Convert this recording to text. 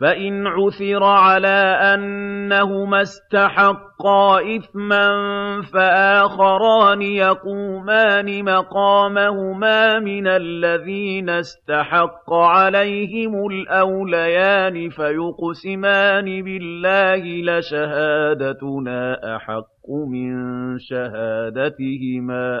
فَإِنْ عُثِرَ عَلَىٰ أَنَّهُمَا اسْتَحَقَّا إِثْمًا فَآخَرَانِ يَقُومَانِ مَقَامَهُمَا مِنَ الَّذِينَ اسْتَحَقَّ عَلَيْهِمُ الْأَوْلَيَانِ فَيُقْسِمَانِ بِاللَّهِ لَشَهَادَتُنَا أَحَقُّ مِن شَهَادَتِهِمَا